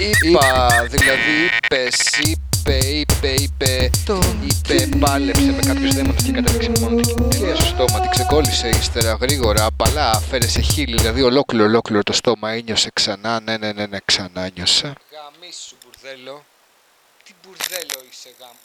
Είπα, δηλαδή είπε, είπε, είπε, είπε, είπε, πάλεψε με κάποιους δαίμονες και κατέληξε μόνο την κυρία στο στόμα, την ξεκόλλησε ύστερα γρήγορα, απαλά, φέρεσε χείλη, δηλαδή ολόκληρο, ολόκληρο το στόμα, ένιωσε ξανά, ναι, ναι, ναι, ναι, ξανά νιώσε. Γαμίσου μπουρδέλο, τι μπουρδέλο είσαι γαμ...